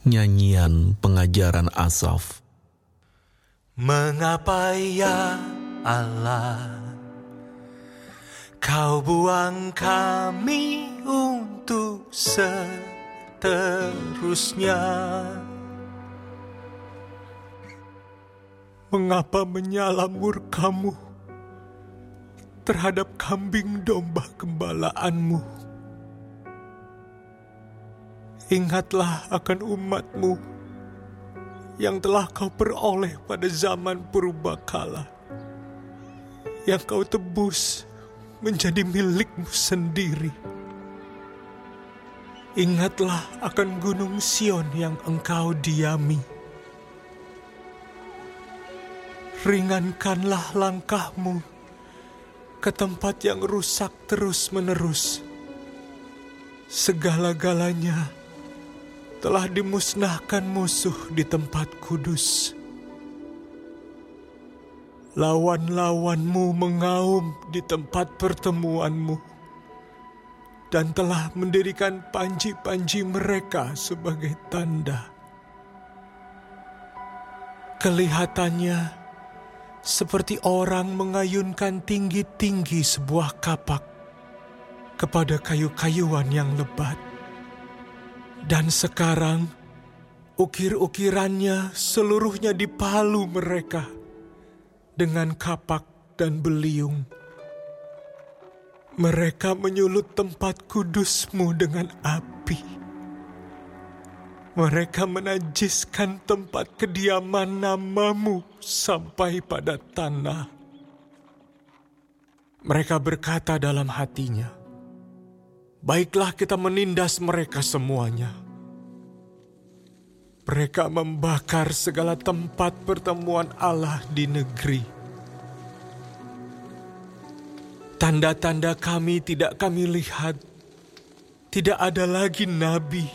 Nyanyian pengajaran Asaf Mengapa ya Allah Kau buang kami untuk seterusnya Mengapa menyala murkamu terhadap kambing domba gembalaanmu? Ingatlah akan umatmu yang telah kau peroleh pada zaman purbakala, yang kau tebus menjadi milikmu sendiri. Ingatlah akan gunung Sion yang engkau diami. Ringankanlah langkahmu ke tempat yang rusak terus-menerus. Segala-galanya telah dimusnahkan musuh di tempat kudus. Lawan-lawanmu mengaum di tempat pertemuanmu dan telah mendirikan panji-panji mereka sebagai tanda. Kelihatannya seperti orang mengayunkan tinggi-tinggi sebuah kapak kepada kayu-kayuan yang lebat dan sekarang ukir-ukirannya seluruhnya dipalu mereka dengan kapak dan beliung. Mereka menyulut tempat kudusmu dengan api. Mereka menajiskan tempat kediaman namamu sampai pada tanah. Mereka berkata dalam hatinya, Baiklah kita menindas mereka semuanya. Mereka membakar segala tempat pertemuan Allah di negeri. Tanda-tanda kami tidak kami lihat. Tidak ada lagi nabi.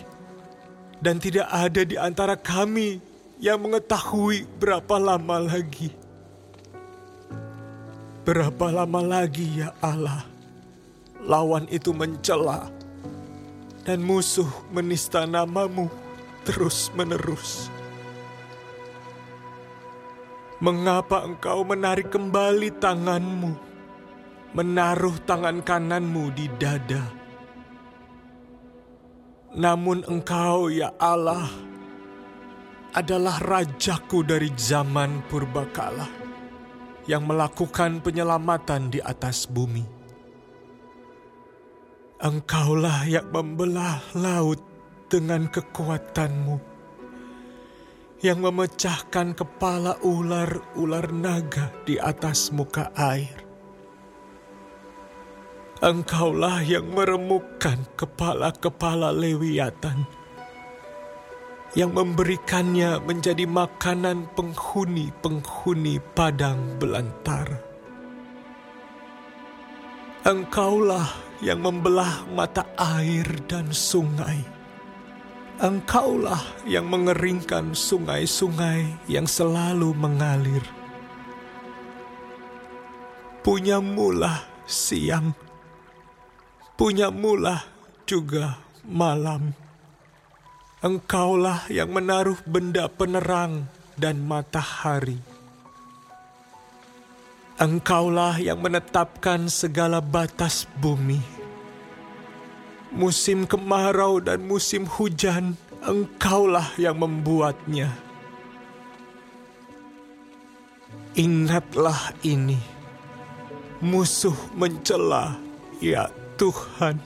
Dan tidak ada di antara kami yang mengetahui berapa lama lagi. Berapa lama lagi ya Allah? Lawan itu mencela, dan musuh menista namamu terus-menerus. Mengapa engkau menarik kembali tanganmu, menaruh tangan kananmu di dada? Namun engkau, ya Allah, adalah rajaku dari zaman purbakala yang melakukan penyelamatan di atas bumi. Engkaulah yang membelah laut dengan kekuatanmu, yang memecahkan kepala ular-ular naga di atas muka air. Engkaulah yang meremukkan kepala-kepala lewiatan, yang memberikannya menjadi makanan penghuni-penghuni padang belantara. Engkaulah yang membelah mata air dan sungai. Engkaulah yang mengeringkan sungai-sungai yang selalu mengalir. Punya mula siang, punya mula juga malam. Engkaulah yang menaruh benda penerang dan matahari Engkaulah yang menetapkan segala batas bumi. Musim kemarau dan musim hujan, Engkaulah yang membuatnya. Ingatlah ini, musuh mencela, ya Tuhan.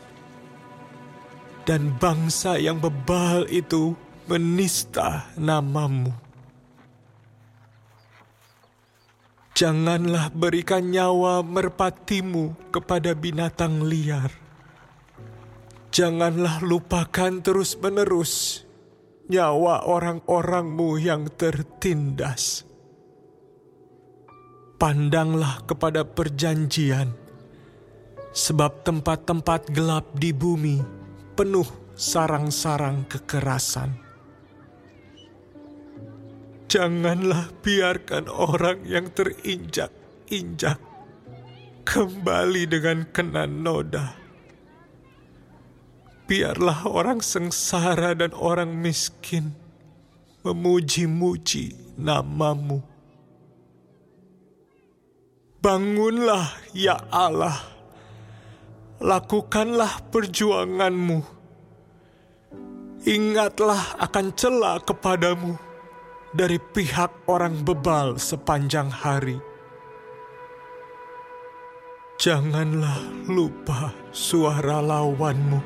Dan bangsa yang bebal itu menista namamu. Janganlah berikan nyawa merpatimu kepada binatang liar. Janganlah lupakan terus-menerus nyawa orang-orangmu yang tertindas. Pandanglah kepada perjanjian, sebab tempat-tempat gelap di bumi penuh sarang-sarang kekerasan Janganlah biarkan orang yang terinjak-injak kembali dengan kena noda. Biarlah orang sengsara dan orang miskin memuji-muji namamu. Bangunlah ya Allah, lakukanlah perjuanganmu. Ingatlah akan celah kepadamu dari pihak orang bebal sepanjang hari. Janganlah lupa suara lawanmu.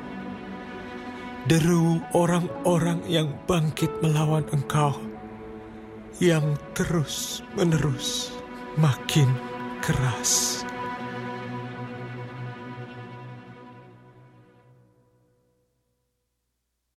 Deru orang-orang yang bangkit melawan engkau, yang terus-menerus makin keras.